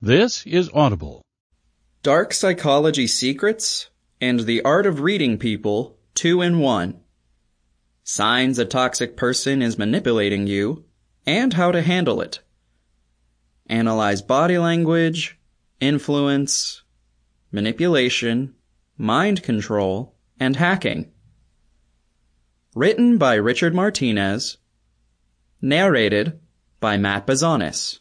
This is Audible. Dark Psychology Secrets and the Art of Reading People, two in one. Signs a toxic person is manipulating you, and how to handle it. Analyze body language, influence, manipulation, mind control, and hacking. Written by Richard Martinez. Narrated by Matt Bazanis.